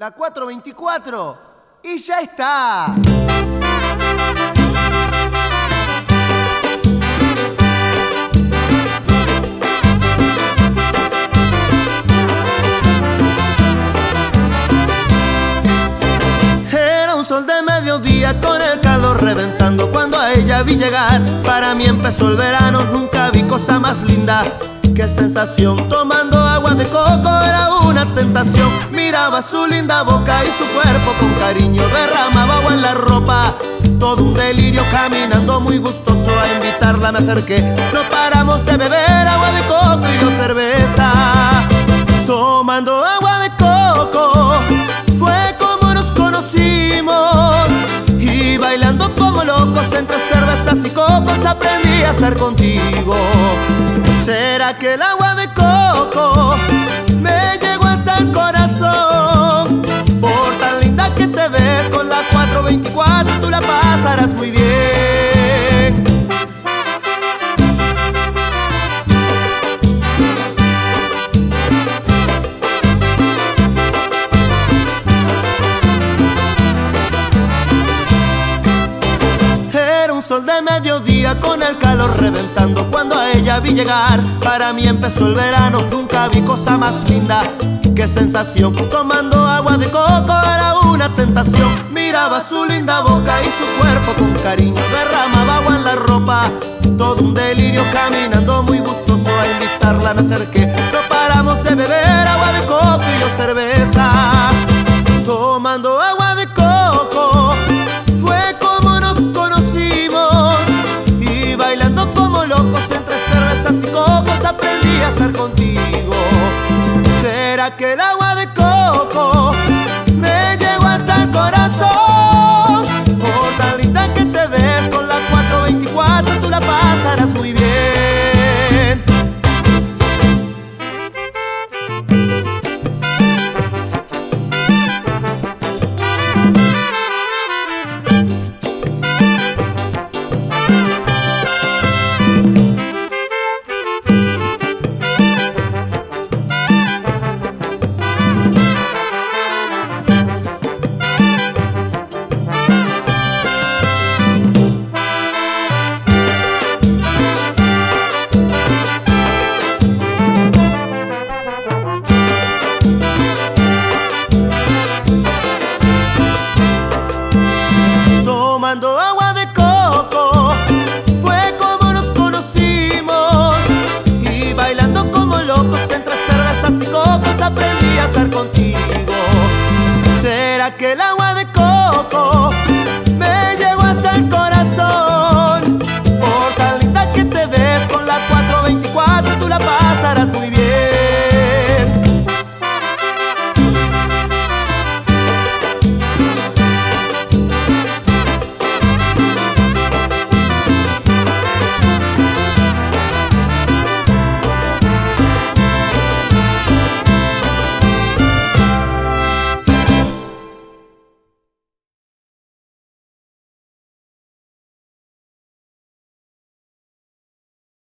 La 424 y ya está. Era un sol de mediodía con el calor reventando cuando a ella vi llegar. Para mí empezó el verano, nunca vi cosa más linda. Qué sensación, tomando agua de coco. Su linda boca y su cuerpo con cariño derramaba agua en la ropa. Todo un delirio caminando muy gustoso a invitarla me acerqué. No paramos de beber agua de coco y yo cerveza. Tomando agua de coco fue como nos conocimos y bailando como locos entre cervezas y cocos aprendí a estar contigo. ¿Será que el agua de coco me llegó hasta el corazón? Pasarás muy bien. Era un sol de mediodía con el calor reventando cuando a ella vi llegar. Para mí empezó el verano, nunca vi cosa más linda. Qué sensación, tomando agua de coco era una tentación. Miraba su linda boca y su cuerpo con cariño derramaba agua en la ropa. Todo un delirio caminando muy gustoso a invitarla me acerqué. No paramos de beber agua de coco y yo cerveza. ¿Será que el agua aprendí a estar contigo. ¿Será que agua